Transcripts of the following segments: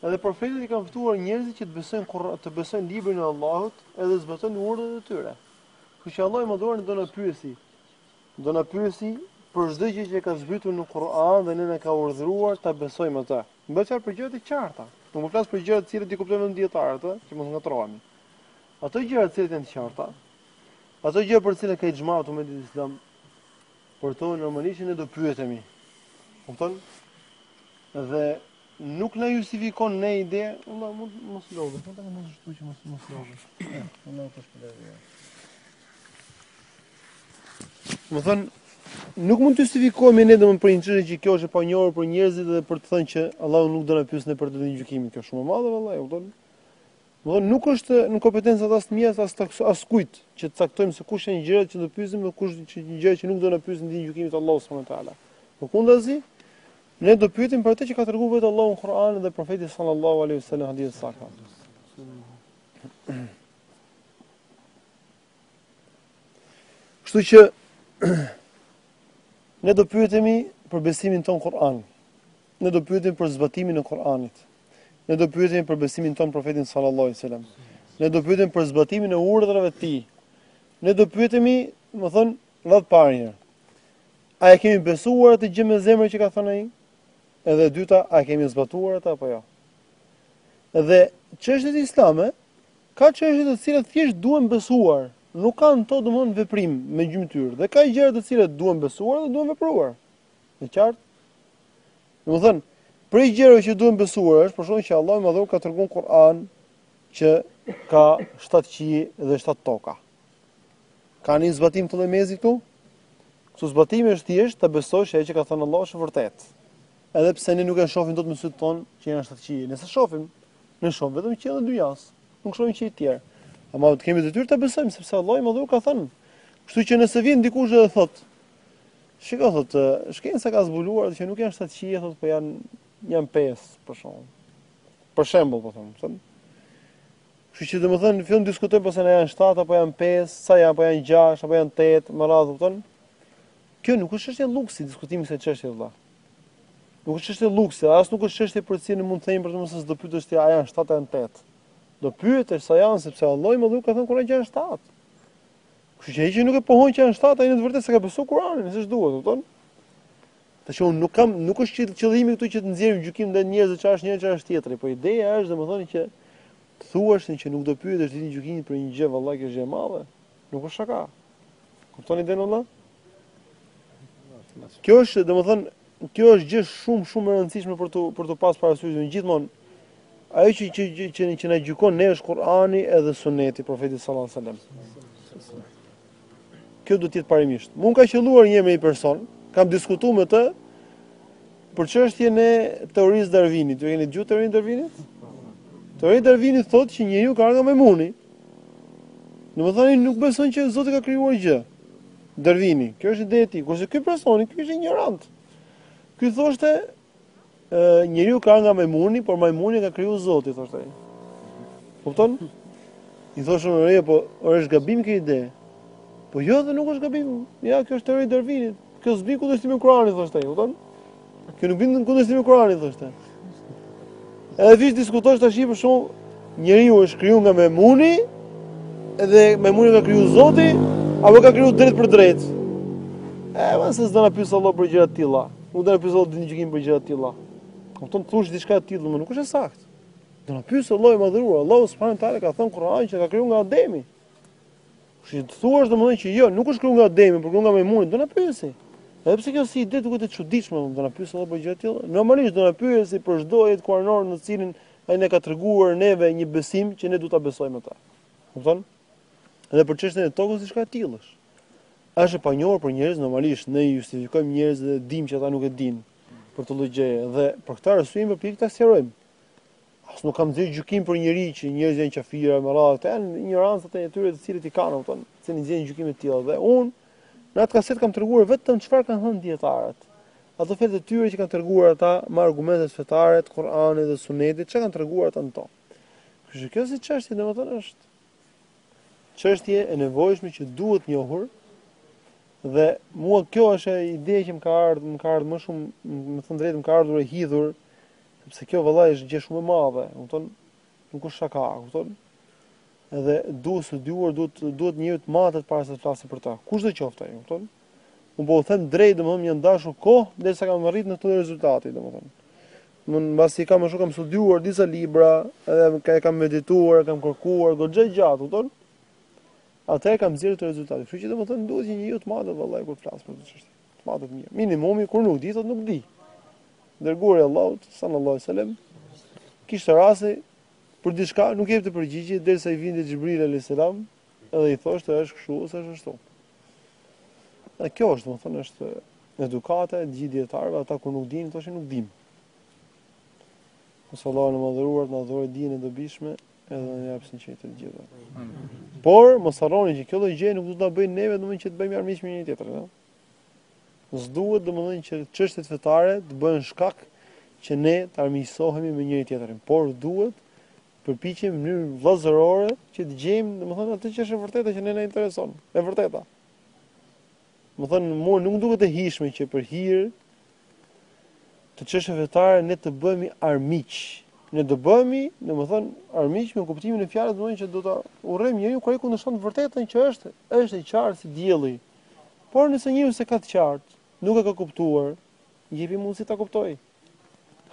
Edhe profetët i kanë ftuar njerëzit që të besojnë Kur'an, të besojnë librin e Allahut edhe zbatojnë urdhrat e tyre. Kështu që Allahu i Madhuar do na pyesi, do na pyesi për çdo gjë që ka zbritur në Kur'an dhe ne na ka urdhëruar ta besojmë atë. Bëhet fjalë për gjëra të qarta. Nuk po flas për gjëra të cilat i kuptojnë vetëm dietarët, ë, që mos ngatrohemi. Ato gjëra të cilat janë të qarta, ato gjëra për të cilat ka ixhma umetit islam, Për to normalisht që ne do pyetemi. Kupton? Dhe nuk na justifikon ne ideja, vallahi mund mos lodhë, po ta mos ashtu që mos mos lodhë. Allah të shpërblejë. Domethënë, nuk mund të justifikohemi ne domethënë për një çështje që kjo është e panjohur për njerëzit dhe për të thënë që Allahu nuk do na pyesë ne për të ditën e gjykimit, kjo është shumë e madhe vallahi, e kupton? Domethënë nuk është në kompetencat as të mia as të askujt që të caktojmë se kush janë gjërat që do na pyesin dhe kush janë gjërat që nuk do na pyesin ditën e gjykimit të Allahut subhanuhu teala. Përkundrazi, ne do pyetemi për atë që ka treguar vetë Allahu në Kur'an dhe profeti sallallahu alaihi wasallam hadithe të sakta. Kështu që ne do pyetemi për besimin tonë në Kur'an. Ne do pyetemi për zbatimin e Kur'anit. Ne do pyetemi për besimin tonë në profetin sallallahu alaihi wasallam. Ne do pyetemi për zbatimin e urdhrave të tij. Ne do pyetemi, domethënë, radhë të parë A e kemi besuar atë gjë me zemër që ka thënë ai? Edhe e dyta, a e kemi zbatuar atë apo jo? Dhe çështjet islame ka çështje të cilat thjesht duhen besuar, nuk kanë to domthon veprim me gjymtyrë dhe ka gjëra të cilat duhen besuar dhe duhen vepruar. E qartë? Domethënë, prej gjërave që duhen besuar është, për shembull që Allahu i Madhëruar ka treguar në Kur'an që ka 7 qiej dhe 7 toka. Ka ndonjë zbatim të lejmezi këtu? Këtu zbatimi është thjesht të besosh që ajo që ka thënë Allahu është e vërtetë. Edhe pse ne nuk e shofim dot me sytë tanë që janë 7 qiej. Ne s'i shofim, ne shofim vetëm qiellin e dynjasë. Nuk shofim qiej tjerë. Ama e kemi detyrë ta besojmë, sepse Allahu i Madhëruar ka thënë. Kështu që nëse vjen dikush dhe thotë, Shiko thotë, shkenca ka zbuluar që nuk janë shtatë qiej, thotë, po janë janë pesë, për shembull. Për shembull, po them, domethënë. Kështu që domethënë fillon diskutojnë për shembull a janë shtatë apo janë pesë, sa janë, apo janë gjashtë, apo janë tetë, me radhë, kupton? Kjo nuk është çështje luksi diskutimi kjo çështje vëlla. Nuk është çështje luksi, as nuk është çështje për cilën mund të themi për të mos do pyetesh ti a janë shtatë apo janë tetë. Do pyetesh sa janë sepse Allahu i Madhëruar ka thënë në Kur'an janë shtatë. Kështu që ai që nuk e pohon që janë shtatë, ai në të vërtetë s'e ka besuar Kur'anin, siç duhet, kupton? Tash unë nuk kam nuk është që qëllimi këtu që të nxjerrim gjykim ndaj njerëzve çfarë është një çfarë është tjetri, po ideja është domethënë që të thuash se që nuk do pyetesh ditën e gjykimit për një gjë vallahi që është gjë e madhe. Nuk është shaka. Kuptoni domethënë? Kjo është domethënë kjo është gjë shumë shumë e rëndësishme për të për të pas parasysh gjithmonë Ajo që që që që, që na gjykon ne është Kur'ani edhe Suneti Profetit sallallahu alajhi wasallam. Kjo duhet të jetë parimisht. Mu më ka qëlluar një me një person, kam diskutuar me të për çështjen e teorisë së Darwinit. Ju keni dëgjuar teorinë e Darwinit? Teoria e Darwinit thotë që njeriu ka ardhur nga majmuni. Domethënë nuk beson që Zoti ka krijuar gjë. Darwini, kjo është ide e tij. Kurse ky person, ky është ignorant. Ky thoshte Njeriu ka nga majmuni, por majmunin ka kriju Zoti, thoshte ai. Kupton? I thosha ore, po ore është gabim kjo ide. Po jo, dhe nuk është gabim. Ja, kjo është teori Darwinit. Kjo s'bie në kundërshtim me Kur'anin, thoshte ai, kupton? Kjo nuk bie në kundërshtim me Kur'anin, thoshte. Edhe vish diskutosh tash për shkak njeriu është kriju nga majmuni, edhe majmunin ka kriju Zoti, apo ka kriju drejtpërdrejt. E, mo se s'do na pyesë Allah për gjëra të tilla. Nuk do na pyesë Allah ditën e gjykimit për gjëra të tilla. Kupton? Thuash diçka të tillë, më nuk është e saktë. Do na pyesë Allahu i madhëruar, Allahu subhanahu teala ka thënë Kur'an që ka krijuar nga Ademi. Kështu që të thuash domethënë që jo, nuk është krijuar nga Ademi, por nga Majmuni, do na pyesë. Edhe pse kjo si ide duket e çuditshme, do na pyesë Allah për gjëra të tilla. Normalisht do na pyesë për çdo ajet kuranor në të cilin ai na ka treguar neve një besim që ne duhet ta besojmë atë. Kupton? Edhe për çështjen e tokës diçka e tillë është. Është e panjohur për njerëz normalisht, ne i justifikojmë njerëzit dhe dimë që ata nuk e dinë për këtë lloj gjëje dhe për këtë arsye u përpoqa ta sqarojmë. As nuk kam dhënë gjykim për njeri që njerëzit janë qafira me radhë, këta janë injoranca të tyre të cilët i kanë, kupton, s'kemi dhënë gjykime të tilla dhe unë në atë kasetë kam treguar vetëm çfarë kanë thënë dijetarët. Ato fjalë të tyre që kanë treguar ata me argumente fetare të Kur'anit dhe Sunetit, çka kanë treguar ata në to. Kështu që kjo si çështje domethënë është çështje e nevojshme që duhet njohur dhe mua kjo është ideja që më ka ardhur, më ka ardhur më shumë, me thënë drejt më ka ardhur e hidhur, sepse kjo vallahi është gjë shumë e madhe, kupton? Nuk është shaka, kupton? Edhe duhet studiuar, duhet duhet njeriu të matet para se të flasë për ta. Kush do qoftë ai, kupton? Unë po u them drejt, domethënë më janë dashur kohë derisa kam arrit në këtë rezultat, domethënë. Unë mbasi kam më shumë kam studiuar disa libra, edhe kam medituar, kam kërkuar goxhë gjatë, kupton? Atë e kam nxjerrë këtë rezultatin. Kështu që domethënë duhet një njeriu të matet vallahi kur flas për këtë çështje. Të matet mirë. Minimumi kur nuk di, thotë nuk di. Dërguari i Allahut sallallahu alaihi wasallam kishte rase për diçka nuk jepte përgjigje derisa i vinte Xhibril alayhis salam Edhe i thoshte është kështu ose është ashtu. Dhe kjo është, domethënë është edukata e gjithë dijetarëve, ata kur nuk dinë thoshin nuk dimë. Lus Allahun e madhëruar të na dhurojë dije të dobishme edhe të na japë sinqeritet të gjithë. Por, mos harroni që kjo lloj gjëje nuk duhet të na bëjë neve domethënë që të bëhemi armiq me njëri-tjetrin. Ja? S'duhet domethënë që çështjet fetare të bëhen shkak që ne të armiqësohemi me njëri-tjetrin. Por, duhet përpiqemi në mënyrë vëllazërore që të gjejmë, domethënë atë që është e vërteta që ne na intereson, e vërteta. Domethënë mua nuk duket e hijshme që për hir të çështjeve fetare ne të bëhemi armiq. Ne do bëhemi, domethënë armiq me kuptimin e fjalës, domethënë që do ta urrejmë njeriun kur ai kundërshton të vërtetën që është, është e qartë si dielli. Por nëse njeriu s'e ka të qartë, nuk e ka kuptuar, jepi mundësi ta kuptojë.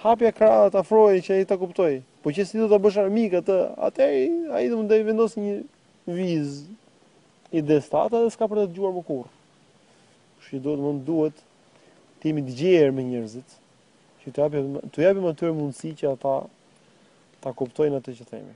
Hapja krahët, afroje që ai ta kuptojë. Po qe se do ta bësh armik atë, atëherë ai do të vendosë një vizë midis teje dhe s'ka për të dëgjuar më kurrë. Kështu që domethënë duhet të jemi të gjerë me njerëzit, që t'u japim t'u japim atyre mundësi që ata ta kuptojnë atë që themi.